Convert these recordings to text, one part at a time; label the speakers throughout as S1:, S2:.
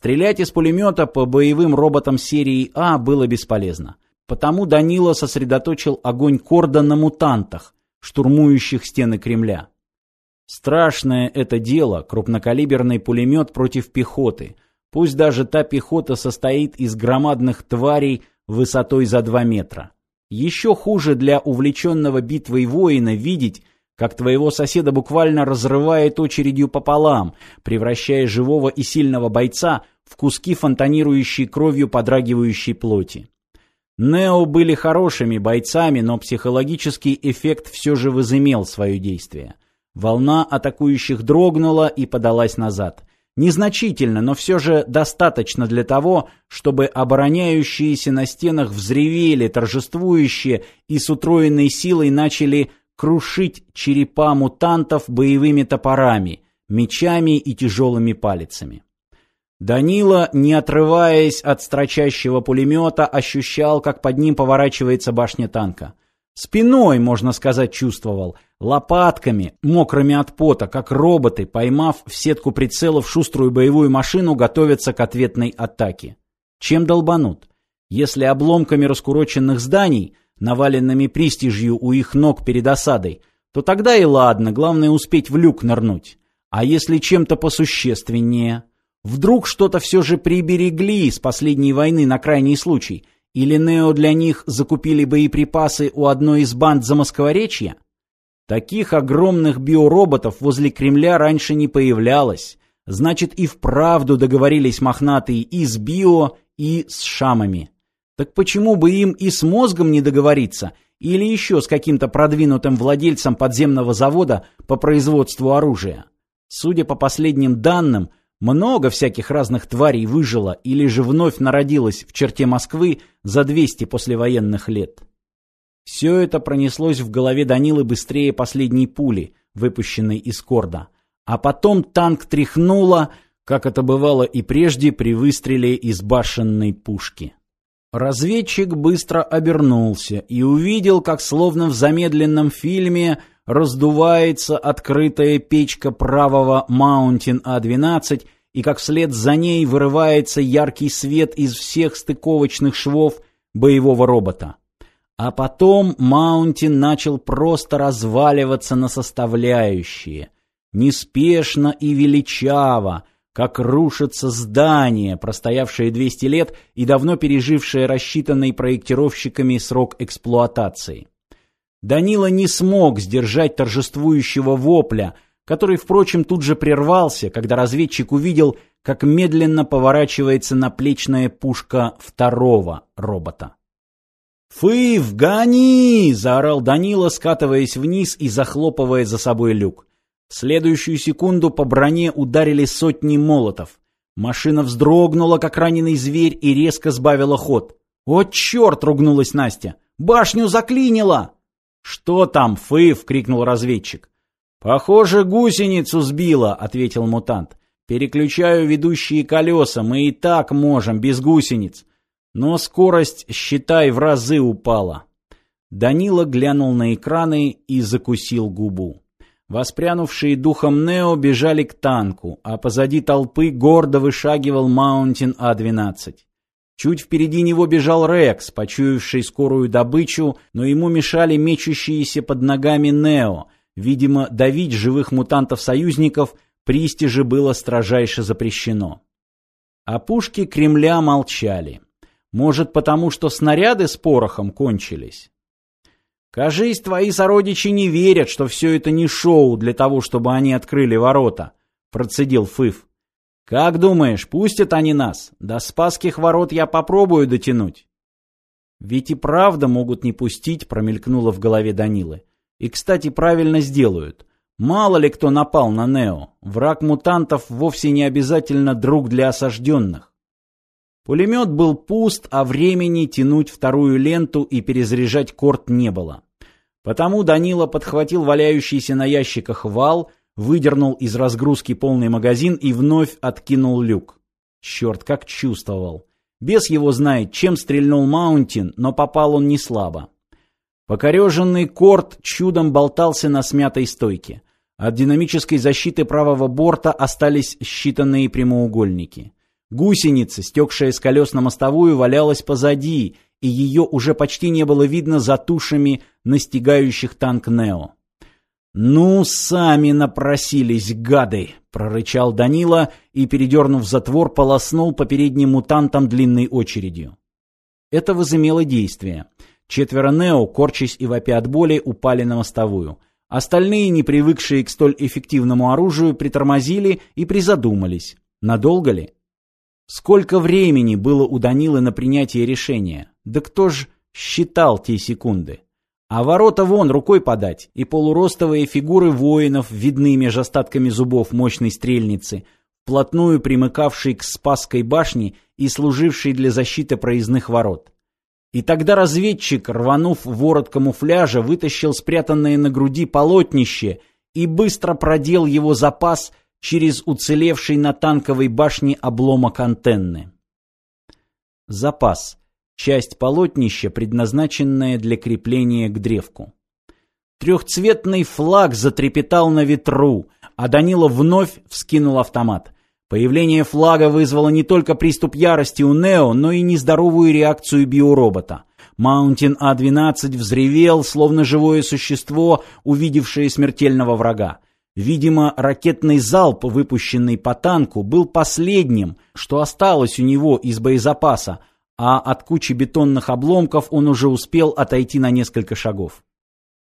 S1: Стрелять из пулемета по боевым роботам серии А было бесполезно. Потому Данила сосредоточил огонь Корда на мутантах, штурмующих стены Кремля. Страшное это дело, крупнокалиберный пулемет против пехоты. Пусть даже та пехота состоит из громадных тварей высотой за 2 метра. Еще хуже для увлеченного битвой воина видеть, как твоего соседа буквально разрывает очередью пополам, превращая живого и сильного бойца в куски фонтанирующей кровью подрагивающей плоти. Нео были хорошими бойцами, но психологический эффект все же возымел свое действие. Волна атакующих дрогнула и подалась назад. Незначительно, но все же достаточно для того, чтобы обороняющиеся на стенах взревели, торжествующие и с утроенной силой начали крушить черепа мутантов боевыми топорами, мечами и тяжелыми палицами. Данила, не отрываясь от строчащего пулемета, ощущал, как под ним поворачивается башня танка. Спиной, можно сказать, чувствовал, лопатками, мокрыми от пота, как роботы, поймав в сетку прицелов шуструю боевую машину, готовятся к ответной атаке. Чем долбанут? Если обломками раскуроченных зданий, наваленными пристижью у их ног перед осадой, то тогда и ладно, главное успеть в люк нырнуть. А если чем-то посущественнее? Вдруг что-то все же приберегли с последней войны на крайний случай – или Нео для них закупили боеприпасы у одной из банд Замоскворечья? Таких огромных биороботов возле Кремля раньше не появлялось. Значит, и вправду договорились мохнатые и с био, и с шамами. Так почему бы им и с мозгом не договориться, или еще с каким-то продвинутым владельцем подземного завода по производству оружия? Судя по последним данным, много всяких разных тварей выжило или же вновь народилось в черте Москвы за 200 послевоенных лет. Все это пронеслось в голове Данилы быстрее последней пули, выпущенной из корда. А потом танк тряхнуло, как это бывало и прежде при выстреле из башенной пушки. Разведчик быстро обернулся и увидел, как словно в замедленном фильме раздувается открытая печка правого Маунтин А-12 и как вслед за ней вырывается яркий свет из всех стыковочных швов боевого робота. А потом Маунтин начал просто разваливаться на составляющие. Неспешно и величаво, как рушится здание, простоявшее 200 лет и давно пережившее рассчитанный проектировщиками срок эксплуатации. Данила не смог сдержать торжествующего вопля, который, впрочем, тут же прервался, когда разведчик увидел, как медленно поворачивается наплечная пушка второго робота. «Фыв, гони!» — заорал Данила, скатываясь вниз и захлопывая за собой люк. Следующую секунду по броне ударили сотни молотов. Машина вздрогнула, как раненый зверь, и резко сбавила ход. «О, черт!» — ругнулась Настя. «Башню заклинило!» «Что там, Фыв?» — крикнул разведчик. «Похоже, гусеницу сбило», — ответил мутант. «Переключаю ведущие колеса, мы и так можем, без гусениц. Но скорость, считай, в разы упала». Данила глянул на экраны и закусил губу. Воспрянувшие духом Нео бежали к танку, а позади толпы гордо вышагивал Маунтин А-12. Чуть впереди него бежал Рекс, почуявший скорую добычу, но ему мешали мечущиеся под ногами Нео. Видимо, давить живых мутантов-союзников Пристиже было строжайше запрещено. А пушки Кремля молчали. Может, потому что снаряды с порохом кончились? Кажись, твои сородичи не верят, что все это не шоу для того, чтобы они открыли ворота, процедил Фыв. Как думаешь, пустят они нас? До Спасских ворот я попробую дотянуть. Ведь и правда могут не пустить, промелькнуло в голове Данилы. И, кстати, правильно сделают. Мало ли кто напал на Нео. Враг мутантов вовсе не обязательно друг для осажденных. Пулемет был пуст, а времени тянуть вторую ленту и перезаряжать корт не было. Потому Данила подхватил валяющийся на ящиках вал, выдернул из разгрузки полный магазин и вновь откинул люк. Черт, как чувствовал. Бес его знает, чем стрельнул Маунтин, но попал он не слабо. Покореженный корт чудом болтался на смятой стойке. От динамической защиты правого борта остались считанные прямоугольники. Гусеница, стекшая с колес на мостовую, валялась позади, и ее уже почти не было видно за тушами настигающих танк Нео. «Ну, сами напросились, гады!» — прорычал Данила и, передернув затвор, полоснул по передним мутантам длинной очередью. Это возымело действие. Четверо Нео, корчась и вопя от боли, упали на мостовую. Остальные, не привыкшие к столь эффективному оружию, притормозили и призадумались. Надолго ли? Сколько времени было у Данилы на принятие решения? Да кто ж считал те секунды? А ворота вон рукой подать, и полуростовые фигуры воинов видны меж остатками зубов мощной стрельницы, вплотную примыкавшей к Спасской башне и служившей для защиты проездных ворот. И тогда разведчик, рванув ворот камуфляжа, вытащил спрятанное на груди полотнище и быстро продел его запас через уцелевший на танковой башне обломок антенны. Запас часть полотнища, предназначенная для крепления к древку. Трехцветный флаг затрепетал на ветру, а Данила вновь вскинул автомат. Появление флага вызвало не только приступ ярости у Нео, но и нездоровую реакцию биоробота. Маунтин А-12 взревел, словно живое существо, увидевшее смертельного врага. Видимо, ракетный залп, выпущенный по танку, был последним, что осталось у него из боезапаса, а от кучи бетонных обломков он уже успел отойти на несколько шагов.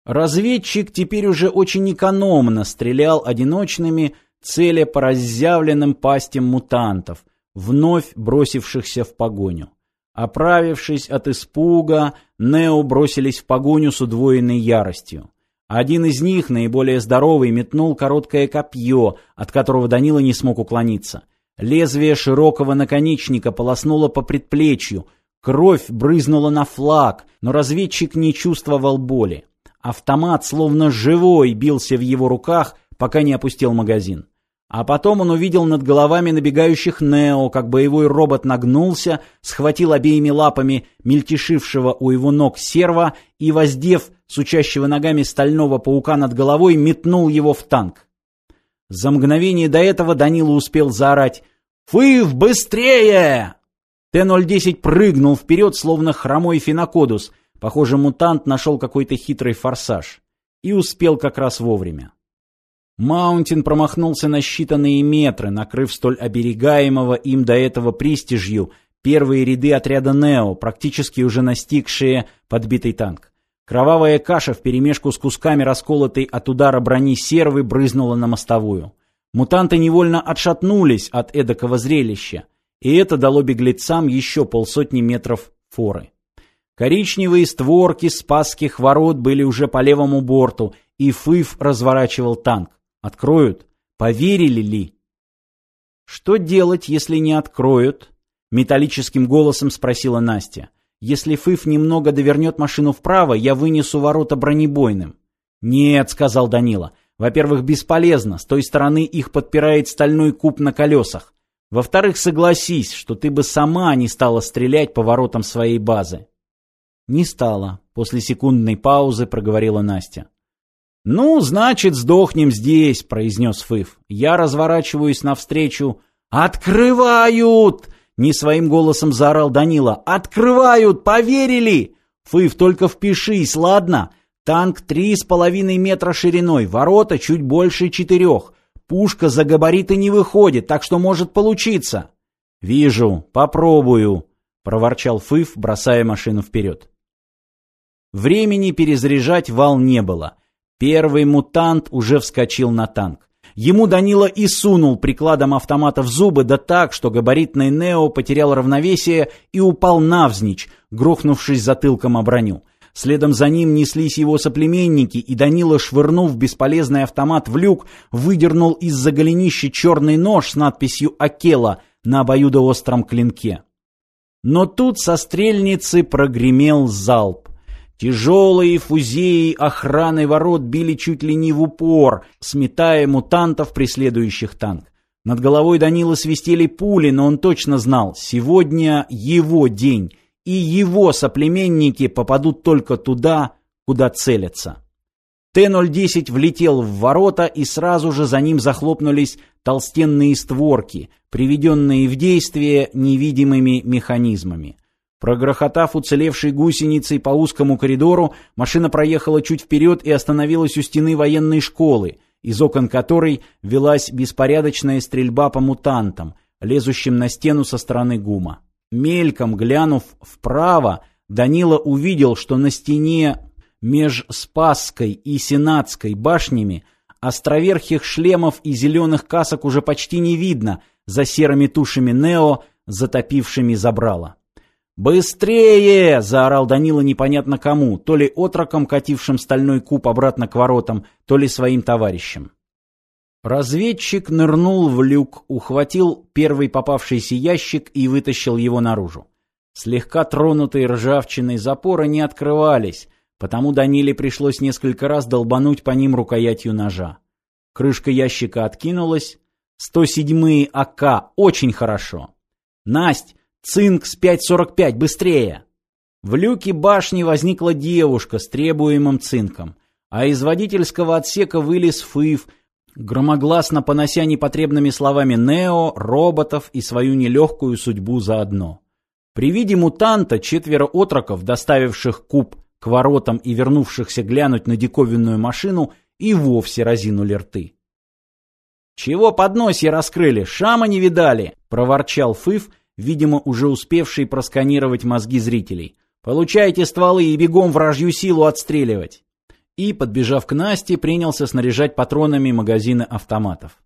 S1: Разведчик теперь уже очень экономно стрелял одиночными, целя по разъявленным пастям мутантов, вновь бросившихся в погоню. Оправившись от испуга, Нео бросились в погоню с удвоенной яростью. Один из них, наиболее здоровый, метнул короткое копье, от которого Данила не смог уклониться. Лезвие широкого наконечника полоснуло по предплечью, кровь брызнула на флаг, но разведчик не чувствовал боли. Автомат, словно живой, бился в его руках, пока не опустил магазин. А потом он увидел над головами набегающих Нео, как боевой робот нагнулся, схватил обеими лапами мельтешившего у его ног серва и, воздев сучащего ногами стального паука над головой, метнул его в танк. За мгновение до этого Данила успел заорать «Фыв, быстрее!» Т-010 прыгнул вперед, словно хромой фенокодус. Похоже, мутант нашел какой-то хитрый форсаж. И успел как раз вовремя. Маунтин промахнулся на считанные метры, накрыв столь оберегаемого им до этого пристижью первые ряды отряда «Нео», практически уже настигшие подбитый танк. Кровавая каша вперемешку с кусками расколотой от удара брони сервы брызнула на мостовую. Мутанты невольно отшатнулись от эдакого зрелища, и это дало беглецам еще полсотни метров форы. Коричневые створки спасских ворот были уже по левому борту, и Фыф разворачивал танк. Откроют? Поверили ли? Что делать, если не откроют? Металлическим голосом спросила Настя. Если Фыф немного довернет машину вправо, я вынесу ворота бронебойным. Нет, сказал Данила. Во-первых, бесполезно. С той стороны их подпирает стальной куб на колесах. Во-вторых, согласись, что ты бы сама не стала стрелять по воротам своей базы. Не стала. После секундной паузы проговорила Настя. «Ну, значит, сдохнем здесь», — произнес Фыф. Я разворачиваюсь навстречу. «Открывают!» Не своим голосом заорал Данила. «Открывают! Поверили!» «Фыв, только впишись, ладно? Танк три с половиной метра шириной, ворота чуть больше четырех. Пушка за габариты не выходит, так что может получиться». «Вижу, попробую», — проворчал Фыв, бросая машину вперед. Времени перезаряжать вал не было. Первый мутант уже вскочил на танк. Ему Данила и сунул прикладом автомата в зубы, да так, что габаритный Нео потерял равновесие и упал навзничь, грохнувшись затылком о броню. Следом за ним неслись его соплеменники, и Данила, швырнув бесполезный автомат в люк, выдернул из-за голенища черный нож с надписью «Акела» на обоюдоостром клинке. Но тут со стрельницы прогремел залп. Тяжелые фузеи охраны ворот били чуть ли не в упор, сметая мутантов, преследующих танк. Над головой Данила свистели пули, но он точно знал, сегодня его день, и его соплеменники попадут только туда, куда целятся. Т-010 влетел в ворота, и сразу же за ним захлопнулись толстенные створки, приведенные в действие невидимыми механизмами. Прогрохотав уцелевшей гусеницей по узкому коридору, машина проехала чуть вперед и остановилась у стены военной школы, из окон которой велась беспорядочная стрельба по мутантам, лезущим на стену со стороны ГУМа. Мельком глянув вправо, Данила увидел, что на стене меж Спасской и Сенатской башнями островерхих шлемов и зеленых касок уже почти не видно за серыми тушами Нео, затопившими забрало. «Быстрее!» — заорал Данила непонятно кому, то ли отроком, катившим стальной куб обратно к воротам, то ли своим товарищем. Разведчик нырнул в люк, ухватил первый попавшийся ящик и вытащил его наружу. Слегка тронутые ржавчиной запоры не открывались, потому Даниле пришлось несколько раз долбануть по ним рукоятью ножа. Крышка ящика откинулась. 107-е АК очень хорошо. Насть, цинк с 5.45, быстрее! В люке башни возникла девушка с требуемым цинком, а из водительского отсека вылез Фыв, громогласно понося непотребными словами Нео, роботов и свою нелегкую судьбу заодно. При виде мутанта четверо отроков, доставивших куб к воротам и вернувшихся глянуть на диковинную машину, и вовсе разинули рты. «Чего подносье раскрыли? Шама не видали!» — проворчал Фыв, видимо, уже успевший просканировать мозги зрителей. «Получайте стволы и бегом вражью силу отстреливать!» И, подбежав к Насте, принялся снаряжать патронами магазины автоматов.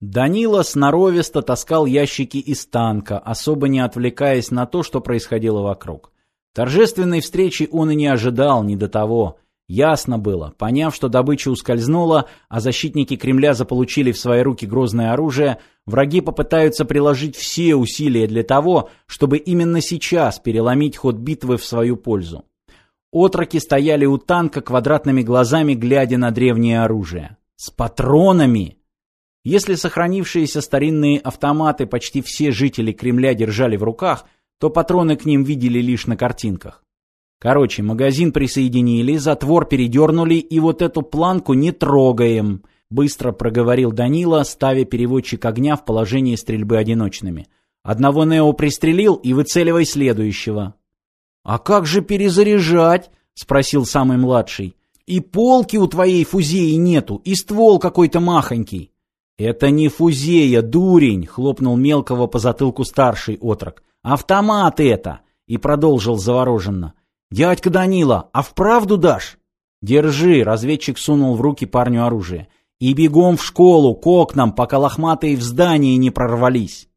S1: Данила сноровисто таскал ящики из танка, особо не отвлекаясь на то, что происходило вокруг. Торжественной встречи он и не ожидал, не до того. Ясно было, поняв, что добыча ускользнула, а защитники Кремля заполучили в свои руки грозное оружие, враги попытаются приложить все усилия для того, чтобы именно сейчас переломить ход битвы в свою пользу. Отроки стояли у танка квадратными глазами, глядя на древнее оружие. С патронами! Если сохранившиеся старинные автоматы почти все жители Кремля держали в руках – то патроны к ним видели лишь на картинках. Короче, магазин присоединили, затвор передернули, и вот эту планку не трогаем, быстро проговорил Данила, ставя переводчик огня в положение стрельбы одиночными. Одного Нео пристрелил и выцеливай следующего. А как же перезаряжать? спросил самый младший. И полки у твоей фузеи нету, и ствол какой-то махонький. Это не фузея, дурень, хлопнул мелкого по затылку старший отрок. «Автомат это!» И продолжил завороженно. «Дядька Данила, а вправду дашь?» «Держи!» — разведчик сунул в руки парню оружие. «И бегом в школу, к окнам, пока лохматые в здании не прорвались!»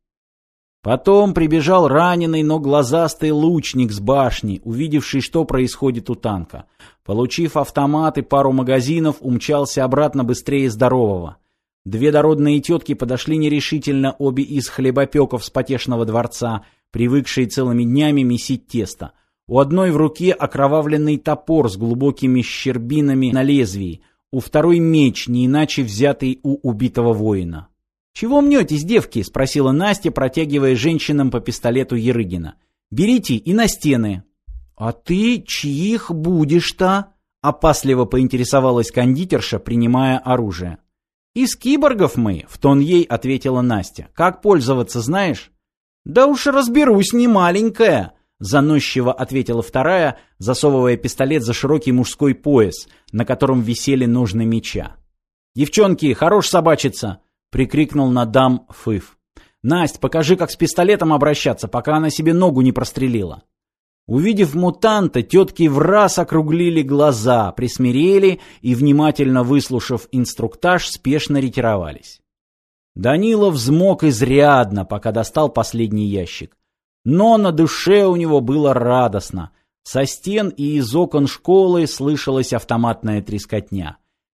S1: Потом прибежал раненый, но глазастый лучник с башни, увидевший, что происходит у танка. Получив автомат и пару магазинов, умчался обратно быстрее здорового. Две дородные тетки подошли нерешительно, обе из хлебопеков с потешного дворца — привыкшие целыми днями месить тесто. У одной в руке окровавленный топор с глубокими щербинами на лезвии, у второй меч, не иначе взятый у убитого воина. «Чего мнетесь, девки?» — спросила Настя, протягивая женщинам по пистолету Ерыгина. «Берите и на стены». «А ты чьих будешь-то?» — опасливо поинтересовалась кондитерша, принимая оружие. «Из киборгов мы», — в тон ей ответила Настя. «Как пользоваться знаешь?» «Да уж разберусь, не маленькая», — заносчиво ответила вторая, засовывая пистолет за широкий мужской пояс, на котором висели ножны меча. «Девчонки, хорош собачиться!» — прикрикнул на дам Фыв. «Насть, покажи, как с пистолетом обращаться, пока она себе ногу не прострелила». Увидев мутанта, тетки в раз округлили глаза, присмирели и, внимательно выслушав инструктаж, спешно ретировались. Данила взмок изрядно, пока достал последний ящик. Но на душе у него было радостно. Со стен и из окон школы слышалась автоматная трескотня.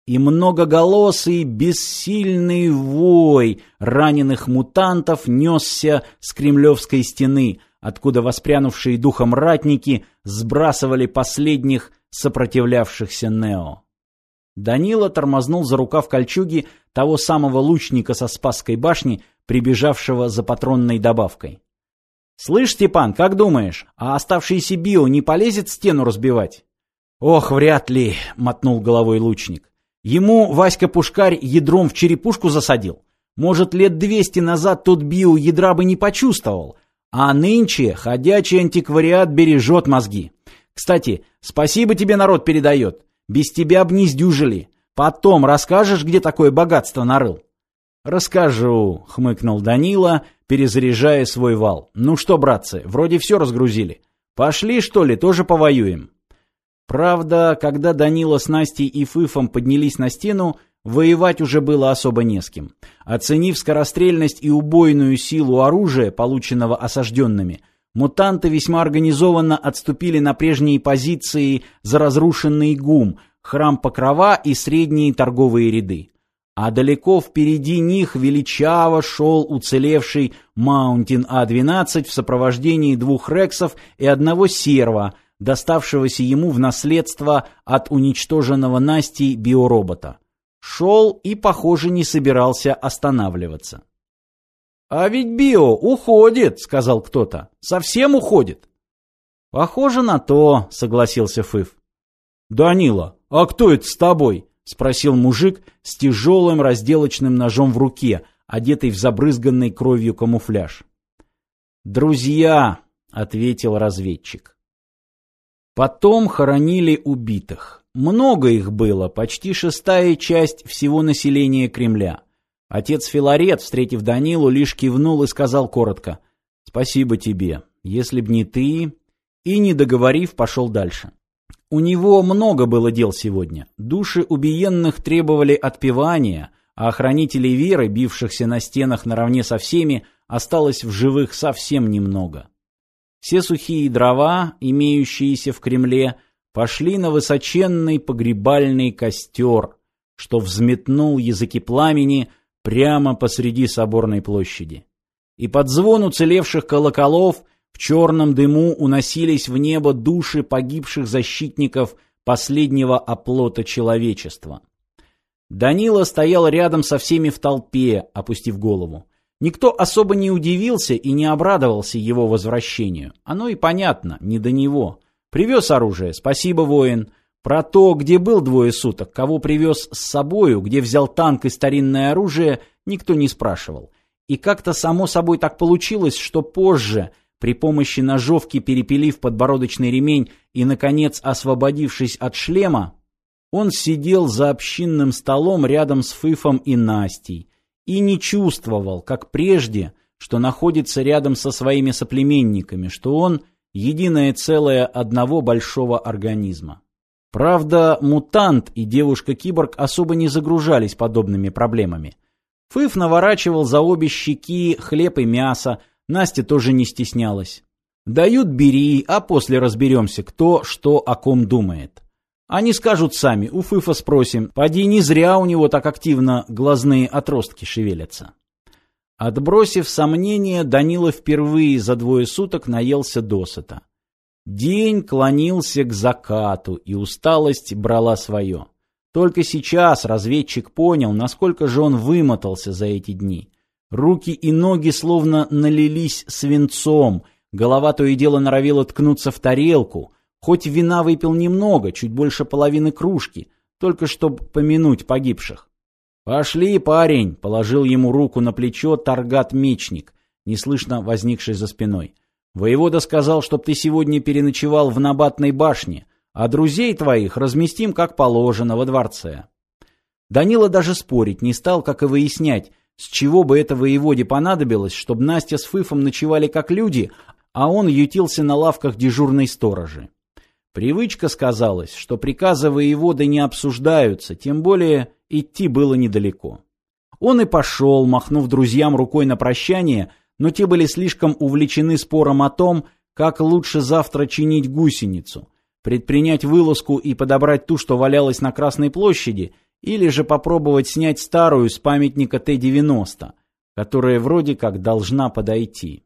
S1: И многоголосый, бессильный вой раненых мутантов несся с кремлевской стены, откуда воспрянувшие духом ратники сбрасывали последних сопротивлявшихся Нео. Данила тормознул за рукав кольчуги того самого лучника со Спасской башни, прибежавшего за патронной добавкой. «Слышь, Степан, как думаешь, а оставшийся био не полезет стену разбивать?» «Ох, вряд ли», — мотнул головой лучник. «Ему Васька-пушкарь ядром в черепушку засадил. Может, лет двести назад тот био ядра бы не почувствовал, а нынче ходячий антиквариат бережет мозги. Кстати, спасибо тебе народ передает. Без тебя б не сдюжили. Потом расскажешь, где такое богатство нарыл?» «Расскажу», — хмыкнул Данила, перезаряжая свой вал. «Ну что, братцы, вроде все разгрузили. Пошли, что ли, тоже повоюем?» Правда, когда Данила с Настей и Фыфом поднялись на стену, воевать уже было особо не с кем. Оценив скорострельность и убойную силу оружия, полученного осажденными, мутанты весьма организованно отступили на прежние позиции за разрушенный ГУМ, храм Покрова и средние торговые ряды. А далеко впереди них величаво шел уцелевший Маунтин А-12 в сопровождении двух рексов и одного серва – доставшегося ему в наследство от уничтоженного Настей биоробота. Шел и, похоже, не собирался останавливаться. «А ведь био уходит», — сказал кто-то. «Совсем уходит». «Похоже на то», — согласился Фыф. «Данила, а кто это с тобой?» — спросил мужик с тяжелым разделочным ножом в руке, одетый в забрызганный кровью камуфляж. «Друзья», — ответил разведчик. Потом хоронили убитых. Много их было, почти шестая часть всего населения Кремля. Отец Филарет, встретив Данилу, лишь кивнул и сказал коротко «Спасибо тебе, если б не ты...» И, не договорив, пошел дальше. У него много было дел сегодня. Души убиенных требовали отпевания, а охранителей веры, бившихся на стенах наравне со всеми, осталось в живых совсем немного. Все сухие дрова, имеющиеся в Кремле, пошли на высоченный погребальный костер, что взметнул языки пламени прямо посреди соборной площади. И под звон уцелевших колоколов в черном дыму уносились в небо души погибших защитников последнего оплота человечества. Данила стоял рядом со всеми в толпе, опустив голову. Никто особо не удивился и не обрадовался его возвращению. Оно и понятно, не до него. Привез оружие, спасибо, воин. Про то, где был двое суток, кого привез с собою, где взял танк и старинное оружие, никто не спрашивал. И как-то само собой так получилось, что позже, при помощи ножовки перепилив подбородочный ремень и, наконец, освободившись от шлема, он сидел за общинным столом рядом с Фыфом и Настей, и не чувствовал, как прежде, что находится рядом со своими соплеменниками, что он единое целое одного большого организма. Правда, мутант и девушка-киборг особо не загружались подобными проблемами. Фыф наворачивал за обе щеки хлеб и мясо, Настя тоже не стеснялась. Дают бери, а после разберемся, кто что о ком думает. Они скажут сами, у Фыфа спросим, поди не зря у него так активно глазные отростки шевелятся. Отбросив сомнения, Данила впервые за двое суток наелся досыта. День клонился к закату, и усталость брала свое. Только сейчас разведчик понял, насколько же он вымотался за эти дни. Руки и ноги словно налились свинцом, голова то и дело норовила ткнуться в тарелку, Хоть вина выпил немного, чуть больше половины кружки, только чтобы помянуть погибших. «Пошли, парень!» — положил ему руку на плечо Таргат-мечник, неслышно возникший за спиной. «Воевода сказал, чтоб ты сегодня переночевал в Набатной башне, а друзей твоих разместим, как положено, во дворце». Данила даже спорить не стал, как и выяснять, с чего бы это воеводе понадобилось, чтобы Настя с Фыфом ночевали как люди, а он ютился на лавках дежурной сторожи. Привычка сказалась, что приказы воеводы не обсуждаются, тем более идти было недалеко. Он и пошел, махнув друзьям рукой на прощание, но те были слишком увлечены спором о том, как лучше завтра чинить гусеницу, предпринять вылазку и подобрать ту, что валялась на Красной площади, или же попробовать снять старую с памятника Т-90, которая вроде как должна подойти.